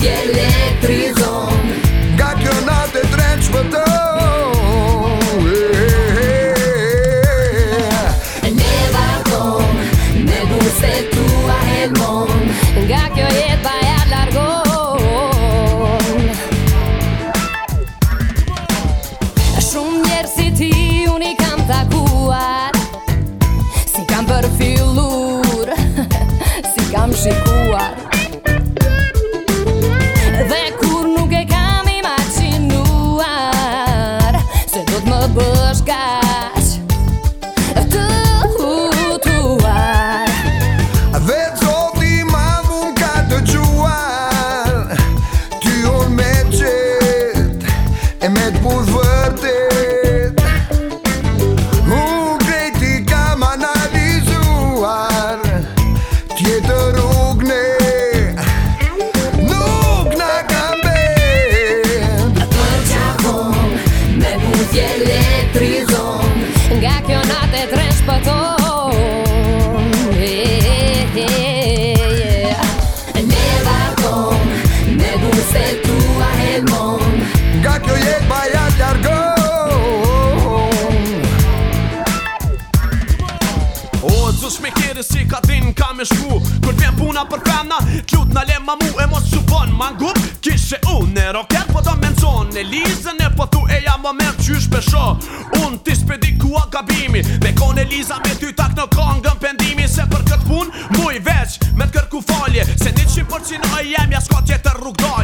me eléctrico. fillur Si kam shikuar Dhe kur nuk e kam imaginuar Se do t'më bësh kaq Të tuar Dhe zoti ma mun ka të gjuar Ty on me qet E me t'pull vërtet Zush me kjeri si ka din ka me shku Kër vjen puna për kana Tlut në le mamu e mos që Mangup, Ma ngup kishe unë e roket Po do menzon e lizën e po thu e ja më merë Qysh për sho Unë ti spedi kua gabimi Dhe kon e liza me ty tak në kongën pendimi Se për këtë pun Muj veç Me të kërku falje Se një që për që e jem ja tjetër rrugdoj